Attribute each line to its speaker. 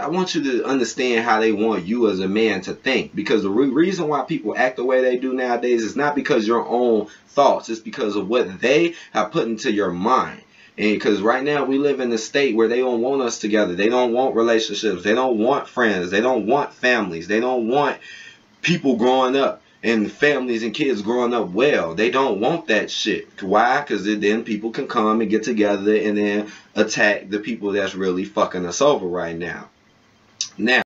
Speaker 1: I want you to understand how they want you as a man to think. Because the re reason why people act the way they do nowadays is not because your own thoughts. It's because of what they have put into your mind. And because right now we live in a state where they don't want us together. They don't want relationships. They don't want friends. They don't want families. They don't want people growing up and families and kids growing up well. They don't want that shit. Why? Because then people can come and get together and then attack the people that's really fucking us over right now. Now,